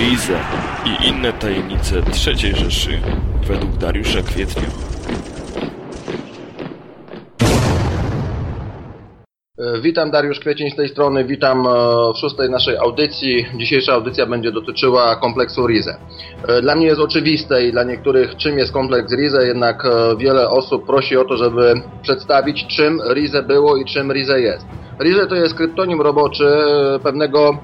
Rize i inne tajemnice III Rzeszy według Dariusza Kwietnia. E, Witam, Dariusz Kwiecień z tej strony, witam e, w szóstej naszej audycji. Dzisiejsza audycja będzie dotyczyła kompleksu Rize. E, Dla mnie jest oczywiste i dla niektórych czym jest kompleks Rize, jednak wiele osób prosi o to, żeby przedstawić czym Rize było i czym Rize jest. Rize to jest kryptonim roboczy pewnego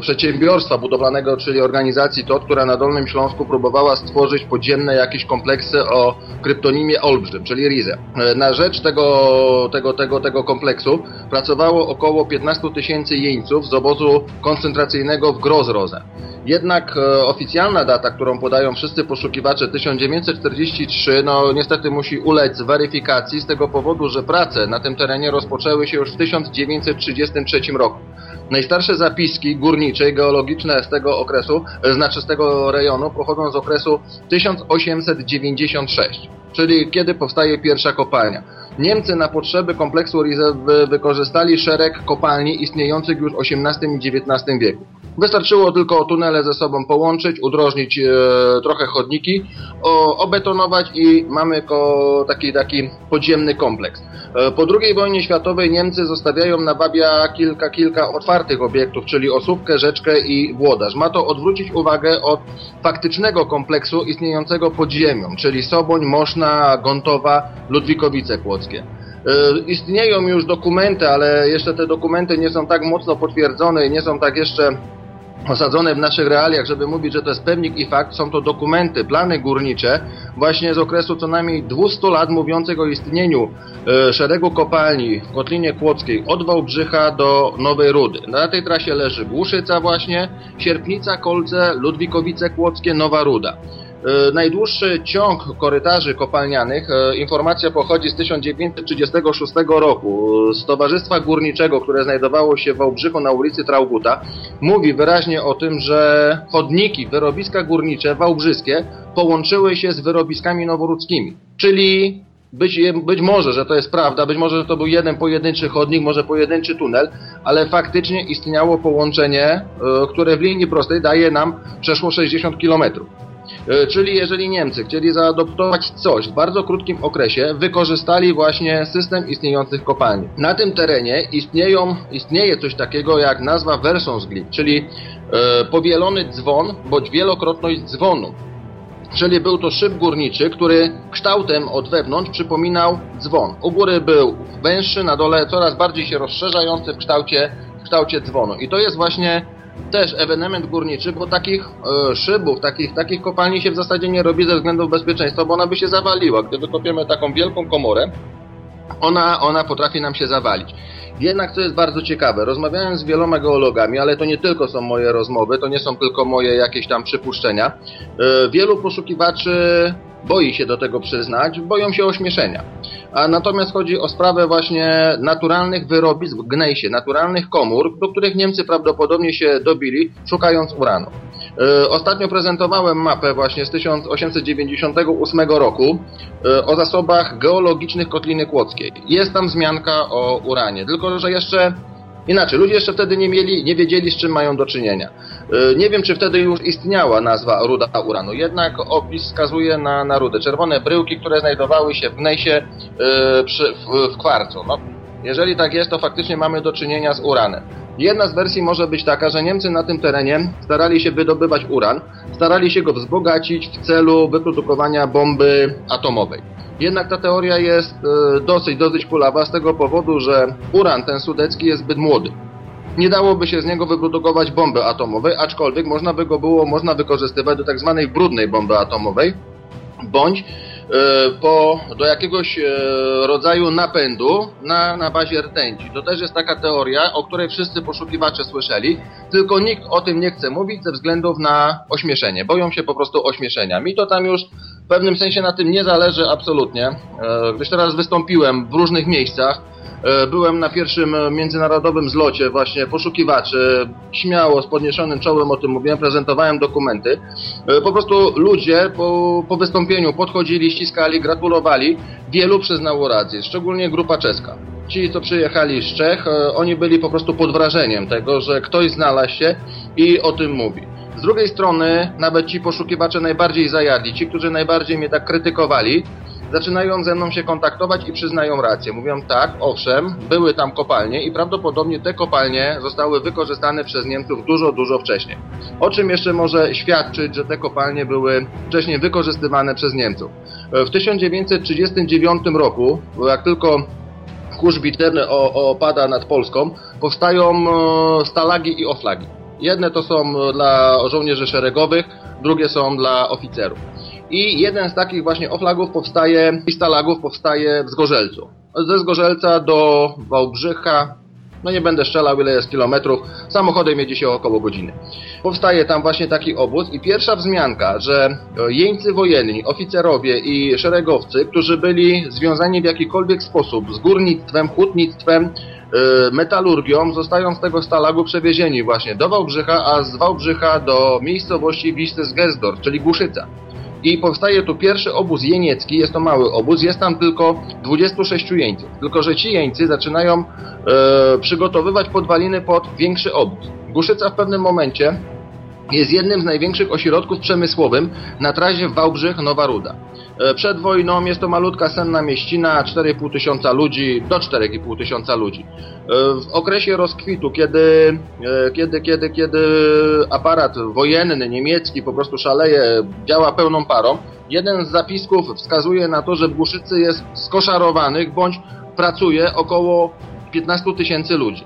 przedsiębiorstwa budowlanego, czyli organizacji TOT, która na Dolnym Śląsku próbowała stworzyć podziemne jakieś kompleksy o kryptonimie Olbrzym, czyli Rize. E, Na rzecz tego, tego, tego, tego kompleksu pracowało około 15 tysięcy jeńców z obozu koncentracyjnego w Grozroze. Jednak e, oficjalna data, którą podają wszyscy poszukiwacze 1943, no niestety musi ulec weryfikacji z tego powodu, że prace na tym terenie rozpoczęły się już w 1933 roku. Najstarsze zapiski górnicze i geologiczne z tego okresu, e, znaczy z tego rejonu, pochodzą z okresu 1896, czyli kiedy powstaje pierwsza kopalnia. Niemcy na potrzeby kompleksu Rize wy- wykorzystali szereg kopalni istniejących już w XVIII i XIX wieku. Wystarczyło tylko tunele ze sobą połączyć, udrożnić e, trochę chodniki, o, obetonować i mamy ko, taki, taki podziemny kompleks. E, po II wojnie światowej Niemcy zostawiają na Babia kilka, kilka otwartych obiektów, czyli Osówkę, Rzeczkę i Włodarz. Ma to odwrócić uwagę od faktycznego kompleksu istniejącego pod ziemią, czyli Soboń, Moszna, Gontowa, Ludwikowice Kłodzkie. E, Istnieją już dokumenty, ale jeszcze te dokumenty nie są tak mocno potwierdzone i nie są tak jeszcze osadzone w naszych realiach, żeby mówić, że to jest pewnik i fakt, są to dokumenty, plany górnicze właśnie z okresu co najmniej 200 lat mówiących o istnieniu e, szeregu kopalni w Kotlinie Kłodzkiej od Wałbrzycha do Nowej Rudy. Na tej trasie leży Głuszyca właśnie, Sierpnica, Kolce, Ludwikowice Kłodzkie, Nowa Ruda. E, Najdłuższy ciąg korytarzy kopalnianych, e, informacja pochodzi z 1936 roku, z Towarzystwa Górniczego, które znajdowało się w Wałbrzychu na ulicy Trauguta, mówi wyraźnie o tym, że chodniki, wyrobiska górnicze wałbrzyskie połączyły się z wyrobiskami noworudzkimi. Czyli być, być może, że to jest prawda, być może, że to był jeden pojedynczy chodnik, może pojedynczy tunel, ale faktycznie istniało połączenie, e, które w linii prostej daje nam przeszło 60 kilometrów. E, Czyli jeżeli Niemcy chcieli zaadoptować coś w bardzo krótkim okresie, wykorzystali właśnie system istniejących kopalni. Na tym terenie istnieją, istnieje coś takiego jak nazwa Versonsglied, czyli e, powielony dzwon bądź wielokrotność dzwonu. Czyli był to szyb górniczy, który kształtem od wewnątrz przypominał dzwon. U góry był węższy, na dole coraz bardziej się rozszerzający w kształcie, w kształcie dzwonu. I to jest właśnie też ewenement górniczy, bo takich e, szybów, takich, takich kopalni się w zasadzie nie robi ze względów bezpieczeństwa, bo ona by się zawaliła. Gdy wykopiemy taką wielką komorę, ona, ona potrafi nam się zawalić. Jednak co jest bardzo ciekawe, rozmawiałem z wieloma geologami, ale to nie tylko są moje rozmowy, to nie są tylko moje jakieś tam przypuszczenia. E, Wielu poszukiwaczy boi się do tego przyznać, boją się ośmieszenia. A natomiast chodzi o sprawę właśnie naturalnych wyrobisk w gnejsie, naturalnych komór, do których Niemcy prawdopodobnie się dobili, szukając uranu. E, Ostatnio prezentowałem mapę właśnie z 1898 roku e, o zasobach geologicznych Kotliny Kłodzkiej. Jest tam wzmianka o uranie, tylko że jeszcze inaczej, ludzie jeszcze wtedy nie mieli, nie wiedzieli z czym mają do czynienia. E, Nie wiem, czy wtedy już istniała nazwa ruda uranu, jednak opis wskazuje na, na rudę. Czerwone bryłki, które znajdowały się w gnejsie e, przy, w, w kwarcu. No, jeżeli tak jest, to faktycznie mamy do czynienia z uranem. Jedna z wersji może być taka, że Niemcy na tym terenie starali się wydobywać uran, starali się go wzbogacić w celu wyprodukowania bomby atomowej. Jednak ta teoria jest e, dosyć, dosyć kulawa z tego powodu, że uran ten sudecki jest zbyt młody. Nie dałoby się z niego wyprodukować bomby atomowej, aczkolwiek można by go było można wykorzystywać do tak zwanej brudnej bomby atomowej, bądź po, do jakiegoś e, rodzaju napędu na, na bazie rtęci. To też jest taka teoria, o której wszyscy poszukiwacze słyszeli, tylko nikt o tym nie chce mówić ze względów na ośmieszenie. Boją się po prostu ośmieszenia. Mi to tam już pewnym sensie na tym nie zależy absolutnie, e, gdyż teraz wystąpiłem w różnych miejscach, E, Byłem na pierwszym e, międzynarodowym zlocie właśnie poszukiwaczy, śmiało, z podniesionym czołem o tym mówiłem, prezentowałem dokumenty. E, Po prostu ludzie po, po wystąpieniu podchodzili, ściskali, gratulowali. Wielu przyznało rację, szczególnie grupa czeska. Ci, co przyjechali z Czech, e, oni byli po prostu pod wrażeniem tego, że ktoś znalazł się i o tym mówi. Z drugiej strony, nawet ci poszukiwacze najbardziej zajadli, ci, którzy najbardziej mnie tak krytykowali, zaczynają ze mną się kontaktować i przyznają rację. Mówią tak, owszem, były tam kopalnie i prawdopodobnie te kopalnie zostały wykorzystane przez Niemców dużo, dużo wcześniej. O czym jeszcze może świadczyć, że te kopalnie były wcześniej wykorzystywane przez Niemców? W 1939 roku, jak tylko kurz bitewny opada nad Polską, powstają e, stalagi i oflagi. Jedne to są dla żołnierzy szeregowych, drugie są dla oficerów. I jeden z takich właśnie oflagów powstaje, i stalagów powstaje w Zgorzelcu. Ze Zgorzelca do Wałbrzycha, no nie będę strzelał ile jest kilometrów, samochodem jedzie się około godziny. Powstaje tam właśnie taki obóz i pierwsza wzmianka, że jeńcy wojenni, oficerowie i szeregowcy, którzy byli związani w jakikolwiek sposób z górnictwem, hutnictwem, y, metalurgią, zostają z tego stalagu przewiezieni właśnie do Wałbrzycha, a z Wałbrzycha do miejscowości Wistes-Gesdorf, czyli Głuszyca i powstaje tu pierwszy obóz jeniecki, jest to mały obóz, jest tam tylko 26 jeńców. Tylko, że ci jeńcy zaczynają e, przygotowywać podwaliny pod większy obóz. Guszyca w pewnym momencie jest jednym z największych ośrodków przemysłowym na trasie Wałbrzych-Nowa Ruda. E, przed wojną jest to malutka senna mieścina, 4,5 tysiąca ludzi, do 4,5 tysiąca ludzi. E, w okresie rozkwitu, kiedy, e, kiedy, kiedy, kiedy aparat wojenny niemiecki po prostu szaleje, działa pełną parą, jeden z zapisków wskazuje na to, że w Głuszycy jest skoszarowanych bądź pracuje około 15 tysięcy ludzi.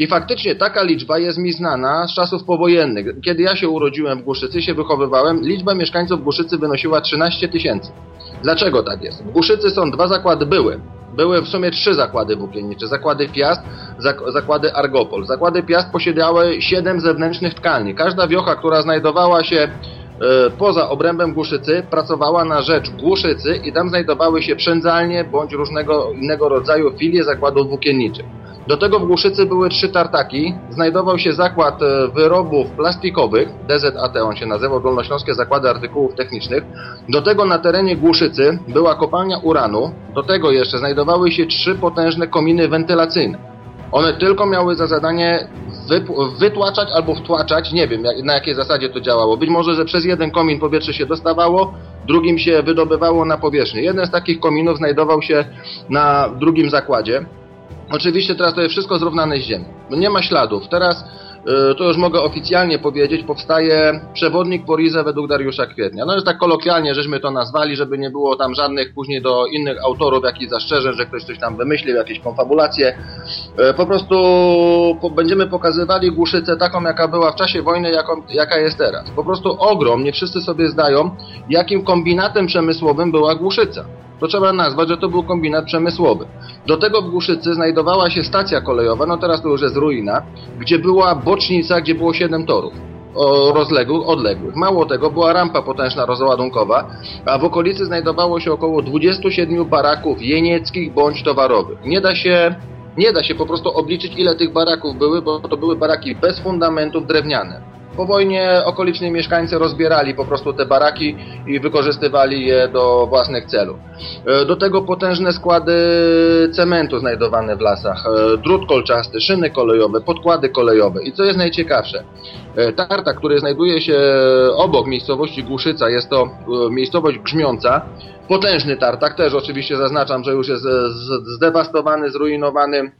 I faktycznie taka liczba jest mi znana z czasów powojennych. Kiedy ja się urodziłem w Głuszycy, się wychowywałem, liczba mieszkańców Głuszycy wynosiła 13 tysięcy. Dlaczego tak jest? W Głuszycy są dwa zakłady były. Były w sumie trzy zakłady włókiennicze. Zakłady Piast, zak zakłady Argopol. Zakłady Piast posiadały siedem zewnętrznych tkalni. Każda wiocha, która znajdowała się e, poza obrębem Głuszycy pracowała na rzecz Głuszycy i tam znajdowały się przędzalnie bądź różnego innego rodzaju filie zakładów włókienniczych. Do tego w Głuszycy były trzy tartaki. Znajdował się zakład e, wyrobów plastikowych, DZAT on się nazywał, Dolnośląskie Zakłady Artykułów Technicznych. Do tego na terenie Głuszycy była kopalnia uranu. Do tego jeszcze znajdowały się trzy potężne kominy wentylacyjne. One tylko miały za zadanie wytłaczać albo wtłaczać, nie wiem jak, na jakiej zasadzie to działało. Być może, że przez jeden komin powietrze się dostawało, drugim się wydobywało na powierzchnię. Jeden z takich kominów znajdował się na drugim zakładzie. Oczywiście teraz to jest wszystko zrównane z ziemią. No nie ma śladów. Teraz, y, to już mogę oficjalnie powiedzieć, powstaje przewodnik Porizę według Dariusza Kwietnia. No jest tak kolokwialnie, żeśmy to nazwali, żeby nie było tam żadnych później do innych autorów jakichś zastrzeżeń, że ktoś coś tam wymyślił, jakieś konfabulacje. Y, po prostu będziemy pokazywali Głuszycę taką, jaka była w czasie wojny, jaką, jaka jest teraz. Po prostu ogrom, nie wszyscy sobie zdają, jakim kombinatem przemysłowym była Głuszyca to trzeba nazwać, że to był kombinat przemysłowy. Do tego w Głuszycy znajdowała się stacja kolejowa, no teraz to już jest ruina, gdzie była bocznica, gdzie było 7 torów rozległych, odległych. Mało tego, była rampa potężna rozładunkowa, a w okolicy znajdowało się około 27 baraków jenieckich bądź towarowych. Nie da się nie da się po prostu obliczyć, ile tych baraków były, bo to były baraki bez fundamentów drewniane. Po wojnie okoliczni mieszkańcy rozbierali po prostu te baraki i wykorzystywali je do własnych celów. E, do tego potężne składy cementu znajdowane w lasach, e, drut kolczasty, szyny kolejowe, podkłady kolejowe. I co jest najciekawsze, e, Tarta, który znajduje się obok miejscowości Głuszyca, jest to miejscowość grzmiąca, potężny tartak, też oczywiście zaznaczam, że już jest zdewastowany, zrujnowany,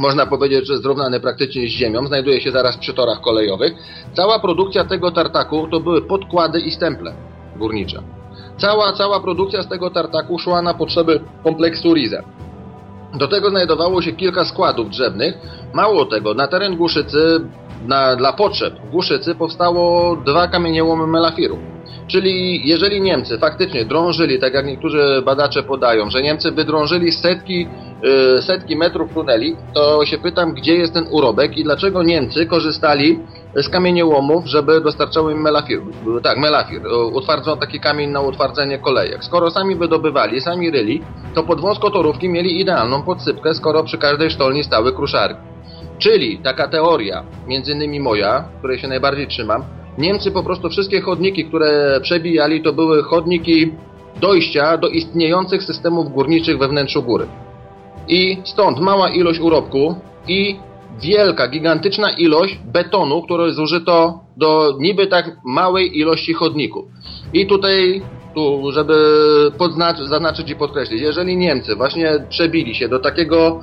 można powiedzieć, że zrównany praktycznie z ziemią, znajduje się zaraz przy torach kolejowych. Cała produkcja tego tartaku to były podkłady i stemple górnicze. Cała, cała produkcja z tego tartaku szła na potrzeby kompleksu Rize. Do tego znajdowało się kilka składów drzewnych. Mało tego, na teren Głuszycy, na, dla potrzeb Głuszycy powstało dwa kamieniołomy melafiru. Czyli jeżeli Niemcy faktycznie drążyli, tak jak niektórzy badacze podają, że Niemcy wydrążyli setki, yy, setki metrów tuneli, to się pytam, gdzie jest ten urobek i dlaczego Niemcy korzystali z kamieniołomów, żeby dostarczały im melafir. Tak, melafir. Utwardzono taki kamień na utwardzenie kolejek. Skoro sami wydobywali, sami ryli, to pod wąskotorówki mieli idealną podsypkę, skoro przy każdej sztolni stały kruszarki. Czyli taka teoria, między innymi moja, której się najbardziej trzymam, Niemcy po prostu wszystkie chodniki, które przebijali, to były chodniki dojścia do istniejących systemów górniczych we wnętrzu góry. I stąd mała ilość urobku i wielka, gigantyczna ilość betonu, który zużyto do niby tak małej ilości chodników. I tutaj, tu, żeby podznacz, zaznaczyć i podkreślić, jeżeli Niemcy właśnie przebili się do takiego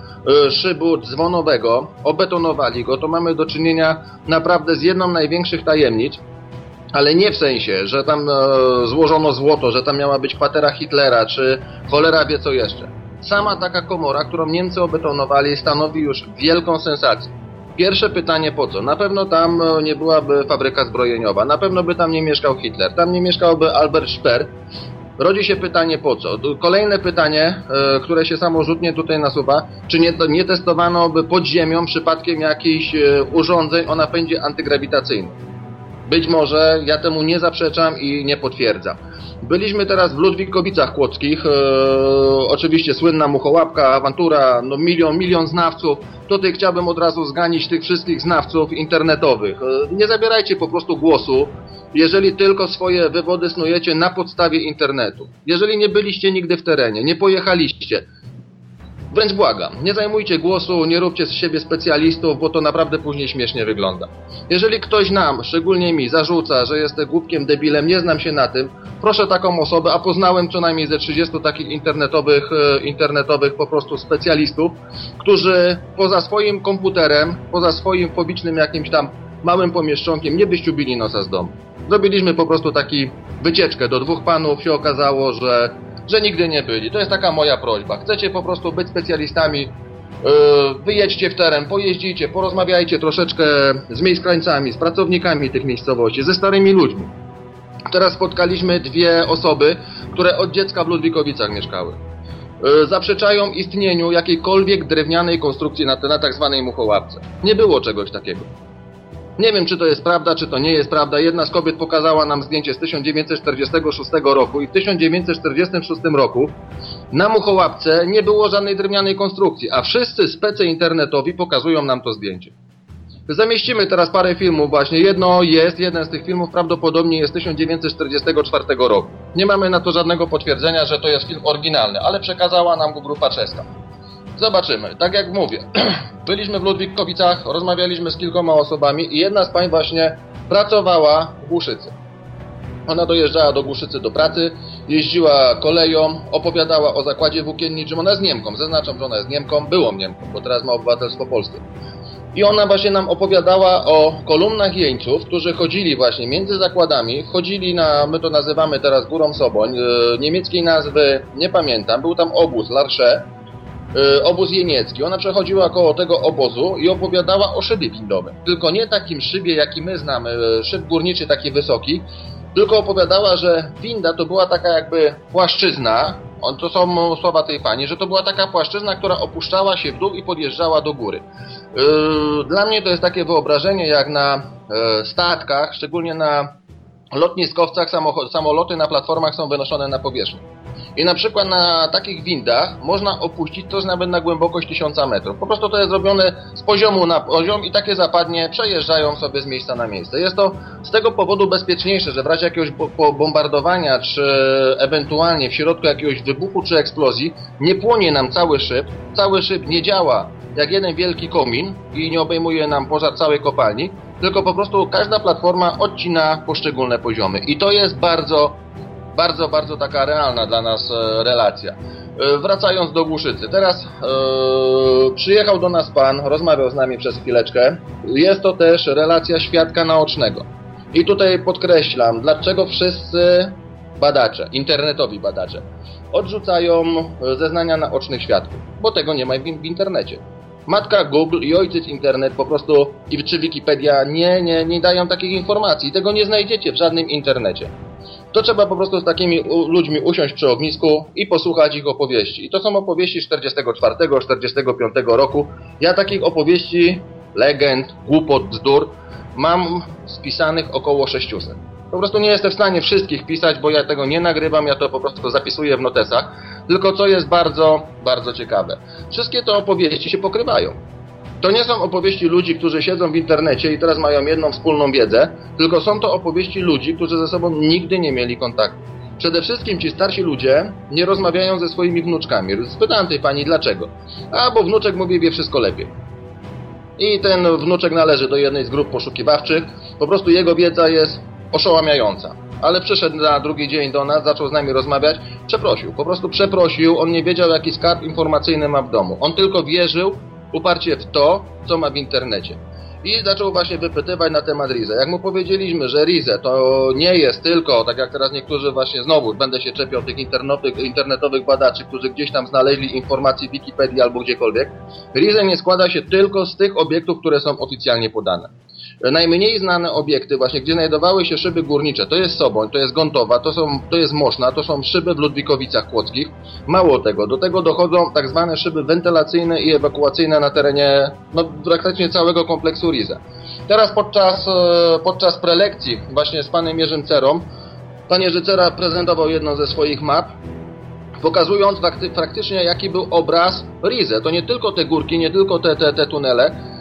y, szybu dzwonowego, obetonowali go, to mamy do czynienia naprawdę z jedną największych tajemnic, ale nie w sensie, że tam e, złożono złoto, że tam miała być kwatera Hitlera, czy cholera wie co jeszcze. Sama taka komora, którą Niemcy obetonowali, stanowi już wielką sensację. Pierwsze pytanie po co? Na pewno tam e, nie byłaby fabryka zbrojeniowa, na pewno by tam nie mieszkał Hitler, tam nie mieszkałby Albert Speer. Rodzi się pytanie po co? Kolejne pytanie, e, które się samorzutnie tutaj nasuwa, czy nie, nie testowano by pod ziemią przypadkiem jakichś e, urządzeń o napędzie antygrawitacyjnym? Być może, ja temu nie zaprzeczam i nie potwierdzam. Byliśmy teraz w Ludwikowicach Kłodzkich, e, oczywiście słynna muchołapka, awantura, no milion, milion znawców. Tutaj chciałbym od razu zganić tych wszystkich znawców internetowych. E, nie zabierajcie po prostu głosu, jeżeli tylko swoje wywody snujecie na podstawie internetu. Jeżeli nie byliście nigdy w terenie, nie pojechaliście, Wręcz błagam, nie zajmujcie głosu, nie róbcie z siebie specjalistów, bo to naprawdę później śmiesznie wygląda. Jeżeli ktoś nam, szczególnie mi, zarzuca, że jestem głupkiem, debilem, nie znam się na tym, proszę taką osobę, a poznałem co najmniej ze 30 takich internetowych, e, internetowych po prostu specjalistów, którzy poza swoim komputerem, poza swoim fobicznym jakimś tam małym pomieszczonkiem nie wyściubili nosa z domu. Zrobiliśmy po prostu taki wycieczkę do dwóch panów, się okazało, że że nigdy nie byli. To jest taka moja prośba. Chcecie po prostu być specjalistami, yy, wyjedźcie w teren, pojeździcie, porozmawiajcie troszeczkę z miejskrańcami, z pracownikami tych miejscowości, ze starymi ludźmi. Teraz spotkaliśmy dwie osoby, które od dziecka w Ludwikowicach mieszkały. Yy, zaprzeczają istnieniu jakiejkolwiek drewnianej konstrukcji na, na tak zwanej muchołapce. Nie było czegoś takiego. Nie wiem, czy to jest prawda, czy to nie jest prawda. Jedna z kobiet pokazała nam zdjęcie z 1946 roku i w 1946 roku na Muchołapce nie było żadnej drewnianej konstrukcji, a wszyscy spece internetowi pokazują nam to zdjęcie. Zamieścimy teraz parę filmów właśnie. Jedno jest, jeden z tych filmów prawdopodobnie jest z 1944 roku. Nie mamy na to żadnego potwierdzenia, że to jest film oryginalny, ale przekazała nam go grupa czeska. Zobaczymy. Tak jak mówię, byliśmy w Ludwikowicach, rozmawialiśmy z kilkoma osobami i jedna z pań właśnie pracowała w Głuszycy. Ona dojeżdżała do Głuszycy do pracy, jeździła koleją, opowiadała o zakładzie włókienniczym. Ona jest Niemką, zaznaczam, że ona jest Niemką, było Niemką, bo teraz ma obywatelstwo polskie. I ona właśnie nam opowiadała o kolumnach jeńców, którzy chodzili właśnie między zakładami, chodzili na, my to nazywamy teraz Górą Soboń, e, niemieckiej nazwy nie pamiętam, był tam obóz Larche, E, obóz jeniecki. Ona przechodziła koło tego obozu i opowiadała o szybie windowym. Tylko nie takim szybie, jaki my znamy, e, szyb górniczy taki wysoki, tylko opowiadała, że winda to była taka jakby płaszczyzna, to są słowa tej pani, że to była taka płaszczyzna, która opuszczała się w dół i podjeżdżała do góry. E, dla mnie to jest takie wyobrażenie jak na statkach, szczególnie na lotniskowcach samoloty na platformach są wynoszone na powierzchnię. I na przykład na takich windach można opuścić coś nawet na głębokość 1000 metrów. Po prostu to jest zrobione z poziomu na poziom i takie zapadnie przejeżdżają sobie z miejsca na miejsce. Jest to z tego powodu bezpieczniejsze, że w razie jakiegoś bombardowania, czy ewentualnie w środku jakiegoś wybuchu czy eksplozji, nie płonie nam cały szyb, cały szyb nie działa jak jeden wielki komin i nie obejmuje nam pożar całej kopalni, tylko po prostu każda platforma odcina poszczególne poziomy. I to jest bardzo bardzo, bardzo taka realna dla nas e, relacja. E, wracając do Głuszycy. Teraz e, przyjechał do nas pan, rozmawiał z nami przez chwileczkę. Jest to też relacja świadka naocznego. I tutaj podkreślam, dlaczego wszyscy badacze, internetowi badacze, odrzucają zeznania naocznych świadków, bo tego nie ma w, w internecie. Matka Google i ojciec internet po prostu, i czy Wikipedia nie, nie, nie dają takich informacji. Tego nie znajdziecie w żadnym internecie to trzeba po prostu z takimi ludźmi usiąść przy ognisku i posłuchać ich opowieści. I to są opowieści 44-45 roku. Ja takich opowieści, legend, głupot, bzdur mam spisanych około 600. Po prostu nie jestem w stanie wszystkich pisać, bo ja tego nie nagrywam, ja to po prostu zapisuję w notesach. Tylko co jest bardzo, bardzo ciekawe. Wszystkie te opowieści się pokrywają. To nie są opowieści ludzi, którzy siedzą w internecie i teraz mają jedną wspólną wiedzę, tylko są to opowieści ludzi, którzy ze sobą nigdy nie mieli kontaktu. Przede wszystkim ci starsi ludzie nie rozmawiają ze swoimi wnuczkami. Spytałem tej pani dlaczego. A, bo wnuczek mówi wie wszystko lepiej. I ten wnuczek należy do jednej z grup poszukiwawczych. Po prostu jego wiedza jest oszołamiająca. Ale przyszedł na drugi dzień do nas, zaczął z nami rozmawiać, przeprosił. Po prostu przeprosił, on nie wiedział jaki skarb informacyjny ma w domu. On tylko wierzył uparcie w to, co ma w internecie i zaczął właśnie wypytywać na temat Rize. Jak mu powiedzieliśmy, że Rize to nie jest tylko, tak jak teraz niektórzy właśnie znowu, będę się czepiał tych internetowych, badaczy, którzy gdzieś tam znaleźli informacje w Wikipedii albo gdziekolwiek, Rize nie składa się tylko z tych obiektów, które są oficjalnie podane. Najmniej znane obiekty, właśnie gdzie znajdowały się szyby górnicze, to jest Soboń, to jest Gontowa, to, są, to jest Moszna, to są szyby w Ludwikowicach Kłodzkich. Mało tego, do tego dochodzą tak zwane szyby wentylacyjne i ewakuacyjne na terenie no, praktycznie całego kompleksu Rize. Teraz podczas, e, podczas prelekcji właśnie z panem Jerzym Cerą, pan Jerzy Cera prezentował jedną ze swoich map, pokazując faktycznie jaki był obraz Rize. To nie tylko te górki, nie tylko te, te, te tunele,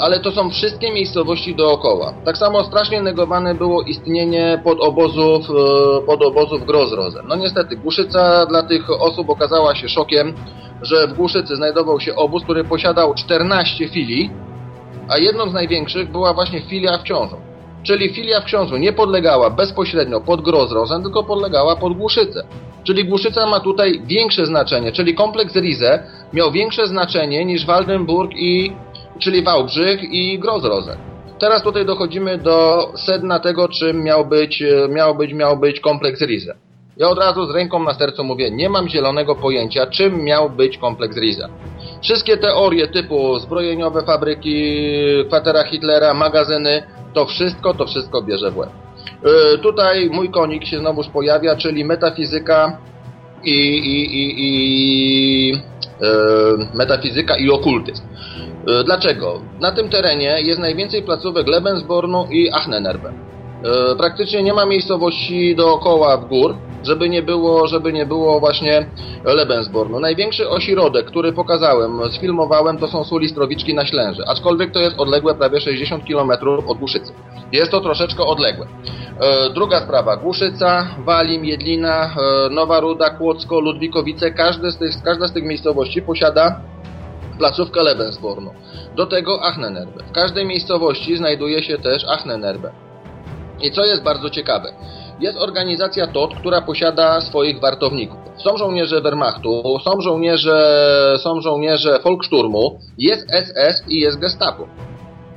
ale to są wszystkie miejscowości dookoła. Tak samo strasznie negowane było istnienie podobozów, y, podobozów Grozrozem. No niestety, Głuszyca dla tych osób okazała się szokiem, że w Głuszycy znajdował się obóz, który posiadał 14 filii, a jedną z największych była właśnie filia w Książu. Czyli filia w Książu nie podlegała bezpośrednio pod Grozrozem, tylko podlegała pod Głuszycę. Czyli Głuszyca ma tutaj większe znaczenie, czyli kompleks Rize miał większe znaczenie niż Waldenburg i czyli Wałbrzych i Grozroze. Teraz tutaj dochodzimy do sedna tego, czym miał być, e, miał być, miał być kompleks Rize. Ja od razu z ręką na sercu mówię, nie mam zielonego pojęcia, czym miał być kompleks Rize. Wszystkie teorie typu zbrojeniowe fabryki, kwatera Hitlera, magazyny, to wszystko, to wszystko bierze w łeb. Yy, tutaj mój konik się znowuż pojawia, czyli metafizyka i, i, i, i metafizyka i okultyzm. E, dlaczego? Na tym terenie jest najwięcej placówek Lebensbornu i Achnenerbe. E, praktycznie nie ma miejscowości dookoła w gór, żeby nie było, żeby nie było właśnie Lebensbornu. Największy ośrodek, który pokazałem, sfilmowałem, to są Sulistrowiczki na Ślęży, aczkolwiek to jest odległe prawie 60 km od Głuszycy. Jest to troszeczkę odległe. E, druga sprawa, Głuszyca, Walim, Jedlina, Nowa Ruda, Kłodzko, Ludwikowice, każdy z tych, każda z tych miejscowości posiada placówkę Lebensbornu. Do tego Achnenerbe. W każdej miejscowości znajduje się też Achnenerbe. I co jest bardzo ciekawe, jest organizacja TOT, która posiada swoich wartowników. Są żołnierze Wehrmachtu, są żołnierze, są żołnierze Volkssturmu, jest SS i jest Gestapo.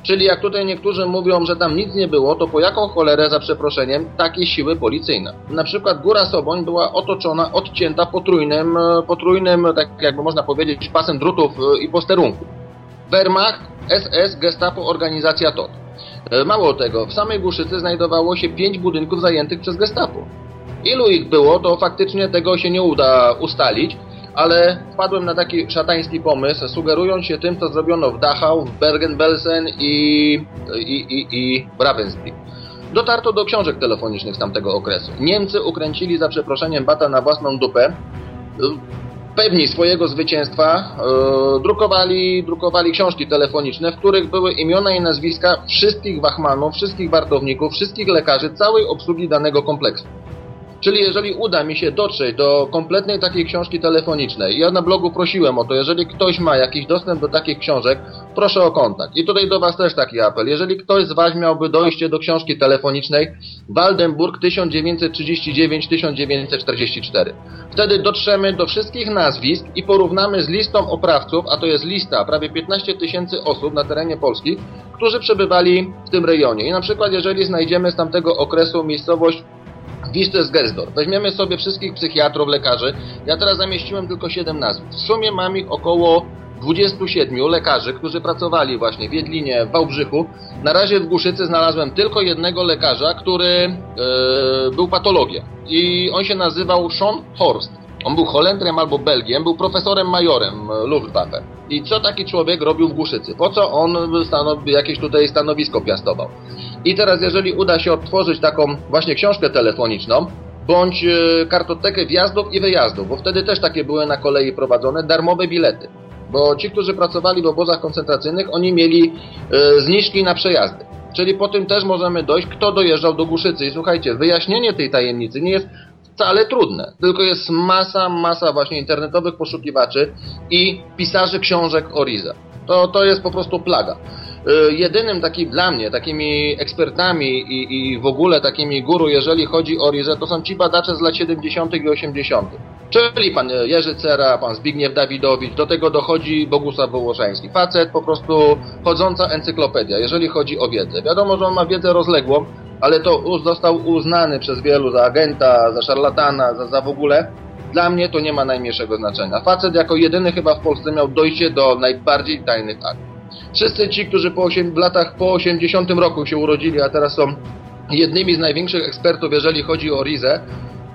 Czyli jak tutaj niektórzy mówią, że tam nic nie było, to po jaką cholerę, za przeproszeniem, takie siły policyjne? Na przykład Góra Soboń była otoczona, odcięta potrójnym, e, potrójnym, tak jakby można powiedzieć, pasem drutów e, i posterunku. Wehrmacht, SS, Gestapo, organizacja TOT. E, mało tego, w samej Głuszycy znajdowało się pięć budynków zajętych przez Gestapo. Ilu ich było, to faktycznie tego się nie uda ustalić, ale wpadłem na taki szatański pomysł, sugerując się tym, co zrobiono w Dachau, w Bergen-Belsen i, i, i, i. Dotarto do książek telefonicznych z tamtego okresu. Niemcy ukręcili za przeproszeniem bata na własną dupę. Pewni swojego zwycięstwa yy, drukowali, drukowali książki telefoniczne, w których były imiona i nazwiska wszystkich wachmanów, wszystkich wartowników, wszystkich lekarzy, całej obsługi danego kompleksu. Czyli jeżeli uda mi się dotrzeć do kompletnej takiej książki telefonicznej, ja na blogu prosiłem o to, jeżeli ktoś ma jakiś dostęp do takich książek, proszę o kontakt. I tutaj do Was też taki apel. Jeżeli ktoś z Was miałby dojście do książki telefonicznej Waldenburg 1939-1944, wtedy dotrzemy do wszystkich nazwisk i porównamy z listą oprawców, a to jest lista prawie 15 tysięcy osób na terenie Polski, którzy przebywali w tym rejonie. I na przykład jeżeli znajdziemy z tamtego okresu miejscowość Wistes Gesdor. Weźmiemy sobie wszystkich psychiatrów, lekarzy. Ja teraz zamieściłem tylko 7 nazw. W sumie mam ich około 27 lekarzy, którzy pracowali właśnie w Jedlinie, w Wałbrzychu. Na razie w Głuszycy znalazłem tylko jednego lekarza, który yy, był patologiem. I on się nazywał Sean Horst. On był Holendrem albo Belgiem, był profesorem majorem Luftwaffe. I co taki człowiek robił w Głuszycy? Po co on stanow- jakieś tutaj stanowisko piastował? I teraz, jeżeli uda się odtworzyć taką właśnie książkę telefoniczną, bądź e, kartotekę wjazdów i wyjazdów, bo wtedy też takie były na kolei prowadzone, darmowe bilety. Bo ci, którzy pracowali w obozach koncentracyjnych, oni mieli e, zniżki na przejazdy. Czyli po tym też możemy dojść, kto dojeżdżał do Głuszycy. I słuchajcie, wyjaśnienie tej tajemnicy nie jest wcale trudne, tylko jest masa, masa właśnie internetowych poszukiwaczy i pisarzy książek o Rize. To, to jest po prostu plaga. Y, jedynym takim dla mnie, takimi ekspertami i, i w ogóle takimi guru, jeżeli chodzi o Rizę, to są ci badacze z lat 70. i 80. Czyli pan Jerzy Cera, pan Zbigniew Dawidowicz, do tego dochodzi Bogusław Wołoszański. Facet po prostu chodząca encyklopedia, jeżeli chodzi o wiedzę. Wiadomo, że on ma wiedzę rozległą, ale to został uznany przez wielu za agenta, za szarlatana, za, za w ogóle. Dla mnie to nie ma najmniejszego znaczenia. Facet jako jedyny chyba w Polsce miał dojście do najbardziej tajnych akt. Wszyscy ci, którzy po 8, w latach po 80 roku się urodzili, a teraz są jednymi z największych ekspertów, jeżeli chodzi o Rizę,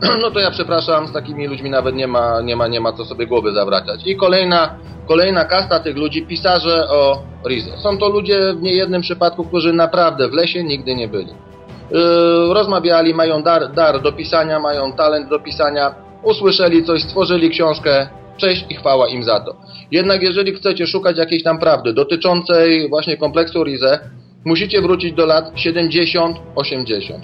no to ja przepraszam, z takimi ludźmi nawet nie ma, nie ma, nie ma co sobie głowy zawracać. I kolejna, kolejna kasta tych ludzi, pisarze o Rizę. Są to ludzie w niejednym przypadku, którzy naprawdę w lesie nigdy nie byli. Yy, rozmawiali, mają dar, dar do pisania, mają talent do pisania, usłyszeli coś, stworzyli książkę, cześć i chwała im za to. Jednak jeżeli chcecie szukać jakiejś tam prawdy dotyczącej właśnie kompleksu Rize, musicie wrócić do lat 70-80.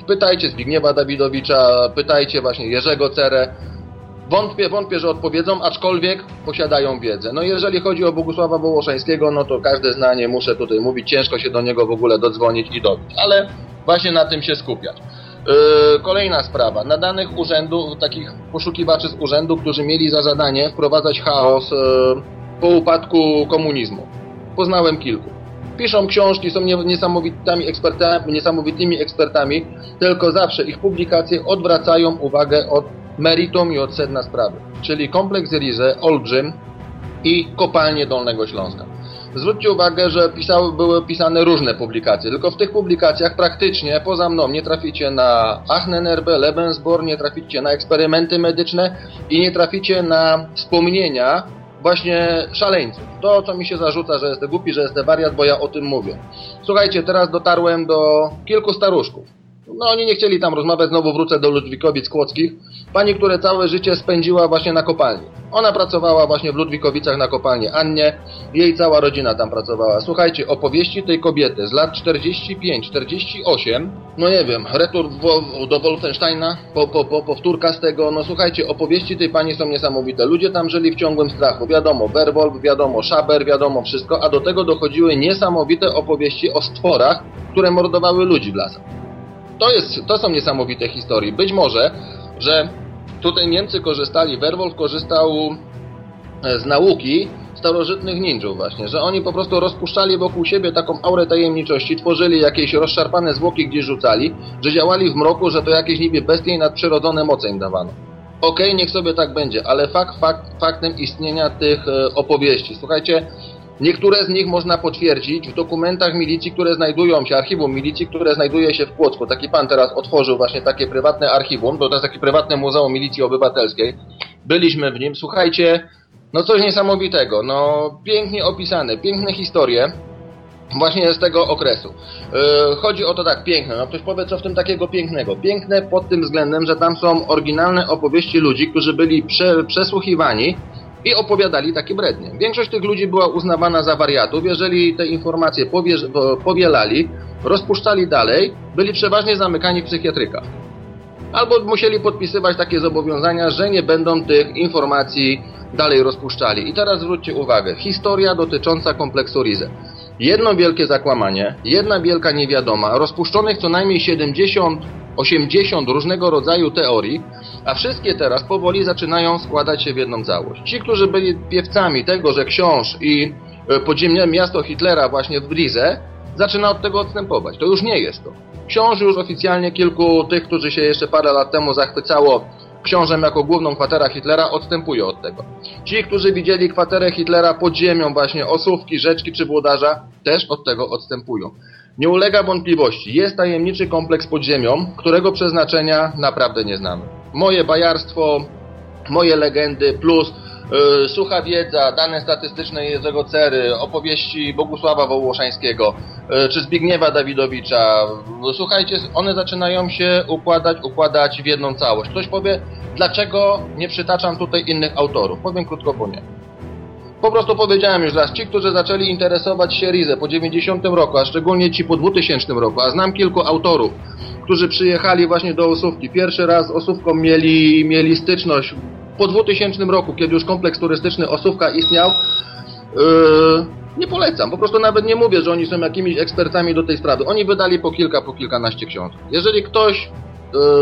Pytajcie Zbigniewa Dawidowicza, pytajcie właśnie Jerzego Cerę. Wątpię, wątpię, że odpowiedzą, aczkolwiek posiadają wiedzę. No jeżeli chodzi o Bogusława Wołoszańskiego, no to każde znanie muszę tutaj mówić, ciężko się do niego w ogóle dodzwonić i dobić, ale właśnie na tym się skupiać. Yy, kolejna sprawa. Na danych urzędu, takich poszukiwaczy z urzędu, którzy mieli za zadanie wprowadzać chaos yy, po upadku komunizmu. Poznałem kilku. Piszą książki, są niesamowitymi ekspertami, niesamowitymi ekspertami, tylko zawsze ich publikacje odwracają uwagę od meritum i od sedna sprawy. Czyli kompleks Rize, Olbrzym i kopalnie Dolnego Śląska. Zwróćcie uwagę, że pisały, były pisane różne publikacje, tylko w tych publikacjach praktycznie poza mną nie traficie na Achnenerbe, Lebensborn, nie traficie na eksperymenty medyczne i nie traficie na wspomnienia właśnie szaleńców. To, co mi się zarzuca, że jestem głupi, że jestem wariat, bo ja o tym mówię. Słuchajcie, teraz dotarłem do kilku staruszków. No oni nie chcieli tam rozmawiać, znowu wrócę do Ludwikowic Kłodzkich. Pani, która całe życie spędziła właśnie na kopalni. Ona pracowała właśnie w Ludwikowicach na kopalni Annie, jej cała rodzina tam pracowała. Słuchajcie, opowieści tej kobiety z lat 45-48, no nie wiem, retur do Wolfensteina, po, po, po, powtórka z tego, no słuchajcie, opowieści tej pani są niesamowite. Ludzie tam żyli w ciągłym strachu, wiadomo, Werwolf, wiadomo, Schaber, wiadomo, wszystko, a do tego dochodziły niesamowite opowieści o stworach, które mordowały ludzi w lasach. To, jest, to są niesamowite historie. Być może, że tutaj Niemcy korzystali, Werwolf korzystał e, z nauki starożytnych ninjów właśnie, że oni po prostu rozpuszczali wokół siebie taką aurę tajemniczości, tworzyli jakieś rozszarpane zwłoki, gdzie rzucali, że działali w mroku, że to jakieś niby bestie i nadprzyrodzone moce im dawano. Okej, okay, niech sobie tak będzie, ale fakt, fakt, faktem istnienia tych e, opowieści. Słuchajcie, Niektóre z nich można potwierdzić w dokumentach milicji, które znajdują się, archiwum milicji, które znajduje się w Płocku. Taki pan teraz otworzył właśnie takie prywatne archiwum, to jest takie prywatne Muzeum Milicji Obywatelskiej. Byliśmy w nim, słuchajcie, no coś niesamowitego, no pięknie opisane, piękne historie, właśnie z tego okresu. Yy, chodzi o to tak, piękne, no ktoś powie, co w tym takiego pięknego. Piękne pod tym względem, że tam są oryginalne opowieści ludzi, którzy byli prze, przesłuchiwani i opowiadali takie brednie. Większość tych ludzi była uznawana za wariatów, jeżeli te informacje powielali, rozpuszczali dalej, byli przeważnie zamykani w psychiatrykach. Albo musieli podpisywać takie zobowiązania, że nie będą tych informacji dalej rozpuszczali. I teraz zwróćcie uwagę, historia dotycząca kompleksu Rize. Jedno wielkie zakłamanie, jedna wielka niewiadoma, rozpuszczonych co najmniej 70 80 różnego rodzaju teorii, a wszystkie teraz powoli zaczynają składać się w jedną całość. Ci, którzy byli piewcami tego, że książ i e, podziemne miasto Hitlera właśnie w Brize, zaczyna od tego odstępować. To już nie jest to. Książ już oficjalnie kilku tych, którzy się jeszcze parę lat temu zachwycało książem jako główną kwaterę Hitlera, odstępuje od tego. Ci, którzy widzieli kwaterę Hitlera pod ziemią, właśnie osówki, rzeczki czy włodarza, też od tego odstępują. Nie ulega wątpliwości, jest tajemniczy kompleks pod ziemią, którego przeznaczenia naprawdę nie znamy. Moje bajarstwo, moje legendy plus yy, sucha wiedza, dane statystyczne Jerzego Cery, opowieści Bogusława Wołoszańskiego yy, czy Zbigniewa Dawidowicza. Słuchajcie, one zaczynają się układać, układać w jedną całość. Ktoś powie, dlaczego nie przytaczam tutaj innych autorów? Powiem krótko po nie. Po prostu powiedziałem już raz, ci, którzy zaczęli interesować się Rize po 90 roku, a szczególnie ci po 2000 roku, a znam kilku autorów, którzy przyjechali właśnie do Osówki. Pierwszy raz z Osówką mieli, mieli styczność po 2000 roku, kiedy już kompleks turystyczny Osówka istniał. Yy, nie polecam, po prostu nawet nie mówię, że oni są jakimiś ekspertami do tej sprawy. Oni wydali po kilka, po kilkanaście książek. Jeżeli ktoś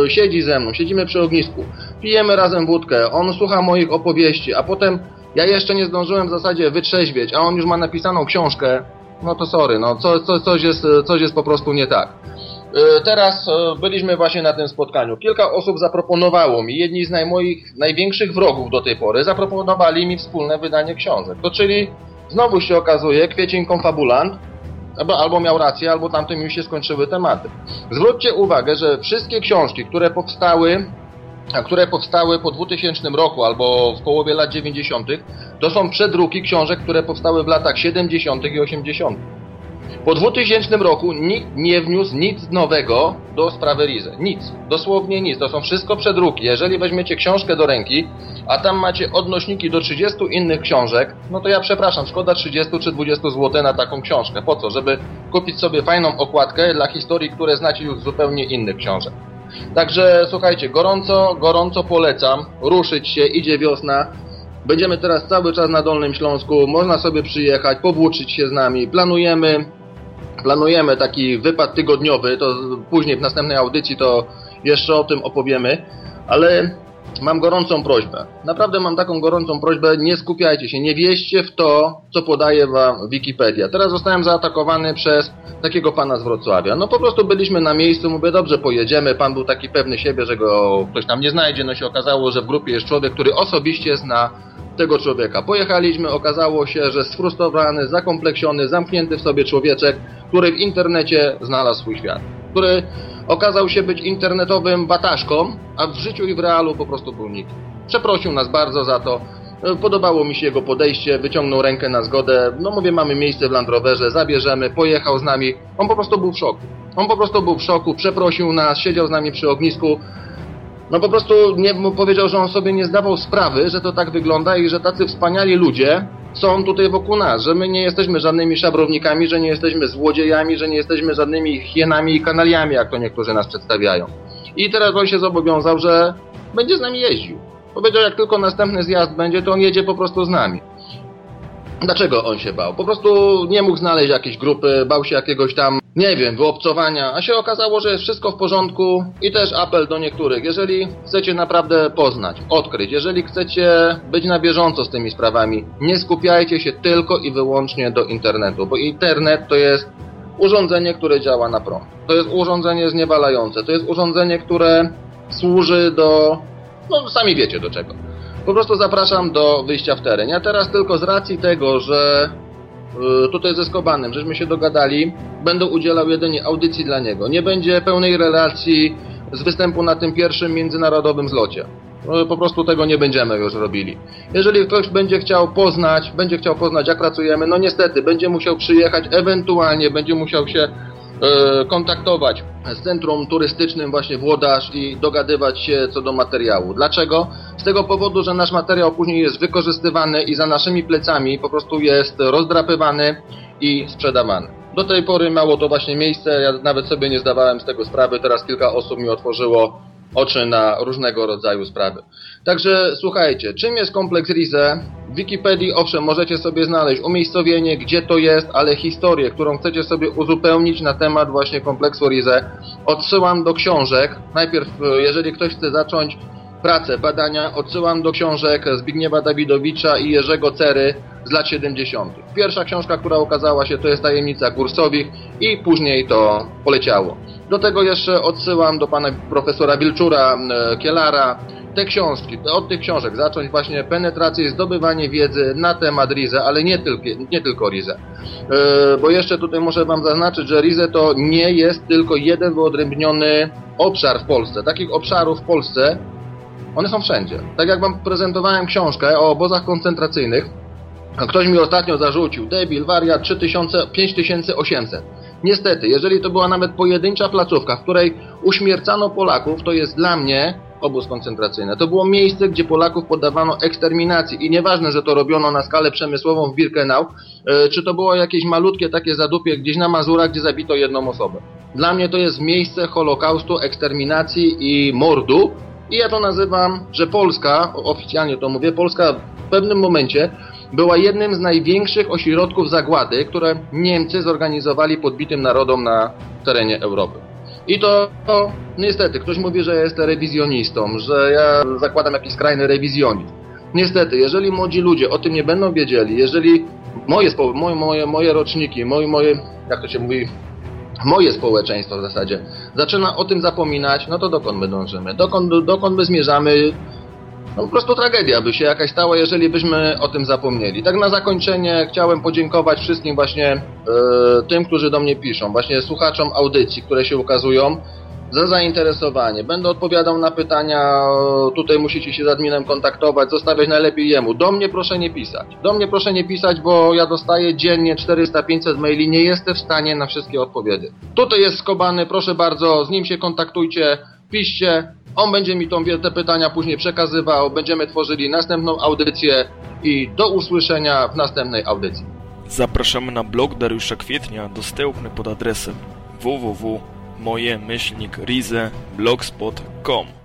yy, siedzi ze mną, siedzimy przy ognisku, pijemy razem wódkę, on słucha moich opowieści, a potem ja jeszcze nie zdążyłem w zasadzie wytrzeźwieć, a on już ma napisaną książkę, no to sorry, no co, co, coś, jest, coś jest po prostu nie tak. Yy, teraz yy, byliśmy właśnie na tym spotkaniu. Kilka osób zaproponowało mi, jedni z naj, moich największych wrogów do tej pory, zaproponowali mi wspólne wydanie książek. To czyli Znowu się okazuje, kwiecień konfabulant, albo, albo miał rację, albo tamtym już się skończyły tematy. Zwróćcie uwagę, że wszystkie książki, które powstały, które powstały po 2000 roku albo w połowie lat 90., to są przedruki książek, które powstały w latach 70. i 80. Po 2000 roku nikt nie wniósł nic nowego do sprawy Rize. Nic. Dosłownie nic. To są wszystko przedruki. Jeżeli weźmiecie książkę do ręki, a tam macie odnośniki do 30 innych książek, no to ja przepraszam, szkoda 30 czy 20 zł na taką książkę. Po co? Żeby kupić sobie fajną okładkę dla historii, które znacie już z zupełnie innych książek. Także słuchajcie, gorąco, gorąco polecam ruszyć się, idzie wiosna. Będziemy teraz cały czas na Dolnym Śląsku, można sobie przyjechać, powłóczyć się z nami. Planujemy planujemy taki wypad tygodniowy, to później w następnej audycji to jeszcze o tym opowiemy, ale mam gorącą prośbę. Naprawdę mam taką gorącą prośbę, nie skupiajcie się, nie wieście w to, co podaje wam Wikipedia. Teraz zostałem zaatakowany przez takiego pana z Wrocławia. No po prostu byliśmy na miejscu, mówię, dobrze, pojedziemy. Pan był taki pewny siebie, że go ktoś tam nie znajdzie. No się okazało, że w grupie jest człowiek, który osobiście zna tego człowieka. Pojechaliśmy, okazało się, że sfrustrowany, zakompleksiony, zamknięty w sobie człowieczek, który w internecie znalazł swój świat. Który okazał się być internetowym bataszką, a w życiu i w realu po prostu był nikt. Przeprosił nas bardzo za to. Podobało mi się jego podejście, wyciągnął rękę na zgodę. No mówię, mamy miejsce w Land Roverze, zabierzemy, pojechał z nami. On po prostu był w szoku. On po prostu był w szoku, przeprosił nas, siedział z nami przy ognisku. No po prostu nie, powiedział, że on sobie nie zdawał sprawy, że to tak wygląda i że tacy wspaniali ludzie są tutaj wokół nas, że my nie jesteśmy żadnymi szabrownikami, że nie jesteśmy złodziejami, że nie jesteśmy żadnymi hienami i kanaliami, jak to niektórzy nas przedstawiają. I teraz on się zobowiązał, że będzie z nami jeździł. Powiedział, jak tylko następny zjazd będzie, to on jedzie po prostu z nami. Dlaczego on się bał? Po prostu nie mógł znaleźć jakiejś grupy, bał się jakiegoś tam, nie wiem, wyobcowania, a się okazało, że jest wszystko w porządku i też apel do niektórych. Jeżeli chcecie naprawdę poznać, odkryć, jeżeli chcecie być na bieżąco z tymi sprawami, nie skupiajcie się tylko i wyłącznie do internetu, bo internet to jest urządzenie, które działa na prąd. To jest urządzenie zniewalające, to jest urządzenie, które służy do, no sami wiecie do czego. Po prostu zapraszam do wyjścia w teren. Ja teraz tylko z racji tego, że y, tutaj ze Skobanem, żeśmy się dogadali, będę udzielał jedynie audycji dla niego. Nie będzie pełnej relacji z występu na tym pierwszym międzynarodowym zlocie. Y, po prostu tego nie będziemy już robili. Jeżeli ktoś będzie chciał poznać, będzie chciał poznać jak pracujemy, no niestety będzie musiał przyjechać, ewentualnie będzie musiał się kontaktować z centrum turystycznym właśnie Włodarz i dogadywać się co do materiału. Dlaczego? Z tego powodu, że nasz materiał później jest wykorzystywany i za naszymi plecami po prostu jest rozdrapywany i sprzedawany. Do tej pory miało to właśnie miejsce, ja nawet sobie nie zdawałem z tego sprawy, teraz kilka osób mi otworzyło oczy na różnego rodzaju sprawy. Także słuchajcie, czym jest kompleks Rize? W Wikipedii owszem, możecie sobie znaleźć umiejscowienie, gdzie to jest, ale historię, którą chcecie sobie uzupełnić na temat właśnie kompleksu Rize, odsyłam do książek. Najpierw, e, jeżeli ktoś chce zacząć pracę, badania, odsyłam do książek Zbigniewa Dawidowicza i Jerzego Cery z lat 70. Pierwsza książka, która ukazała się, to jest Tajemnica Kursowich i później to poleciało. Do tego jeszcze odsyłam do pana profesora Wilczura e, Kielara te książki, od tych książek zacząć właśnie penetrację i zdobywanie wiedzy na temat Rize, ale nie tylko, nie tylko Rize. Yy, bo jeszcze tutaj muszę wam zaznaczyć, że Rize to nie jest tylko jeden wyodrębniony obszar w Polsce. Takich obszarów w Polsce one są wszędzie. Tak jak wam prezentowałem książkę o obozach koncentracyjnych, ktoś mi ostatnio zarzucił, debil, wariat, 3000, 5800. Niestety, jeżeli to była nawet pojedyncza placówka, w której uśmiercano Polaków, to jest dla mnie obóz koncentracyjny. To było miejsce, gdzie Polaków poddawano eksterminacji i nieważne, że to robiono na skalę przemysłową w Birkenau, e, czy to było jakieś malutkie takie zadupie gdzieś na Mazurach, gdzie zabito jedną osobę. Dla mnie to jest miejsce Holokaustu, eksterminacji i mordu i ja to nazywam, że Polska, oficjalnie to mówię, Polska w pewnym momencie była jednym z największych ośrodków zagłady, które Niemcy zorganizowali podbitym narodom na terenie Europy. I to, to niestety, ktoś mówi, że ja jestem rewizjonistą, że ja zakładam jakiś skrajny rewizjonizm. Niestety, jeżeli młodzi ludzie o tym nie będą wiedzieli, jeżeli moje, moje, moje, moje roczniki, moje, moje, jak to się mówi, moje społeczeństwo w zasadzie zaczyna o tym zapominać, no to dokąd my dążymy? Dokąd, dokąd my zmierzamy? No po prostu tragedia by się jakaś stała, jeżeli byśmy o tym zapomnieli. Tak na zakończenie chciałem podziękować wszystkim właśnie e, tym, którzy do mnie piszą, właśnie słuchaczom audycji, które się ukazują, za zainteresowanie. Będę odpowiadał na pytania, tutaj musicie się z adminem kontaktować, zostawiać najlepiej jemu. Do mnie proszę nie pisać. Do mnie proszę nie pisać, bo ja dostaję dziennie 400-500 maili, nie jestem w stanie na wszystkie odpowiedzi. Tutaj jest Skobany, proszę bardzo, z nim się kontaktujcie, piszcie, on będzie mi tą, te pytania później przekazywał, będziemy tworzyli następną audycję i do usłyszenia w następnej audycji. Zapraszamy na blog Dariusza Kwietnia, dostępny pod adresem www.moje-rize.blogspot.com